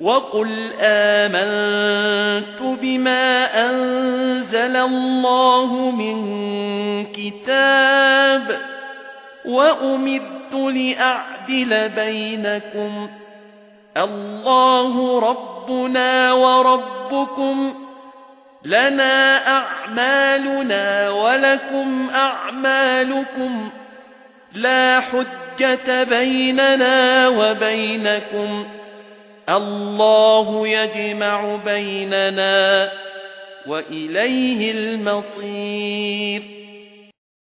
وَقُلْ آمَنْتُ بِمَا أَنزَلَ اللَّهُ مِنْ كِتَابٍ وَأُمِرْتُ لِأَعْدِلَ بَيْنَكُمْ اللَّهُ رَبُّنَا وَرَبُّكُمْ لَنَا أَعْمَالُنَا وَلَكُمْ أَعْمَالُكُمْ لَا حُجَّةَ بَيْنَنَا وَبَيْنَكُمْ الله يجمع بيننا وإليه المصير.